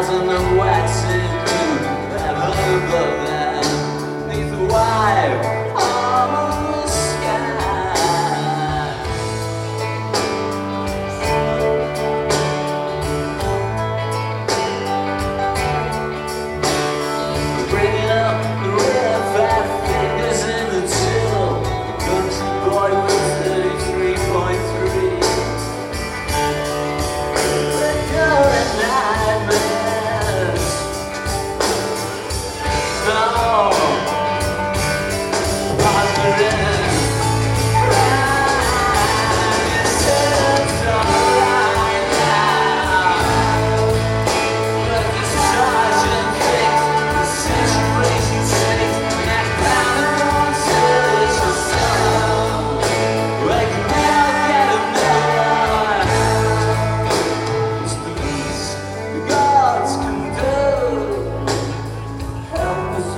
thousand and waxing crew that love the man needs a wife.